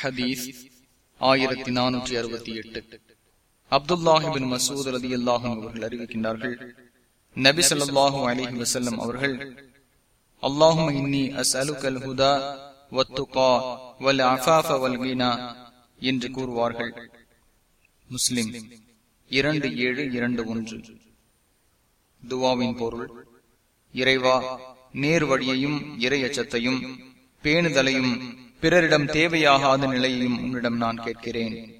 ஹதீஸ் ஆயிரத்தி நானூற்றி அறுபத்தி எட்டு. அப்துல்லாஹிபின் மசூத் அலி அல்லாஹும் அவர்கள் அறிவிக்கின்றார்கள் நபி சொல்லாஹு அலிஹி வசல்லம் அவர்கள் அல்லாஹும் இன்னி அஸ்அலுக்கல் ஹுதா வத்துகா வல் அஃபாஃப வல் வீனா என்று கூறுவார்கள். முஸ்லிம் இரண்டு ஏழு இரண்டு ஒன்று. துவாவின் பொருள் இறைவா நேர் வழியையும் இறை அச்சத்தையும் பேணுதலையும் பிறரிடம் தேவையாகாத நிலையையும் உன்னிடம் நான் கேட்கிறேன்.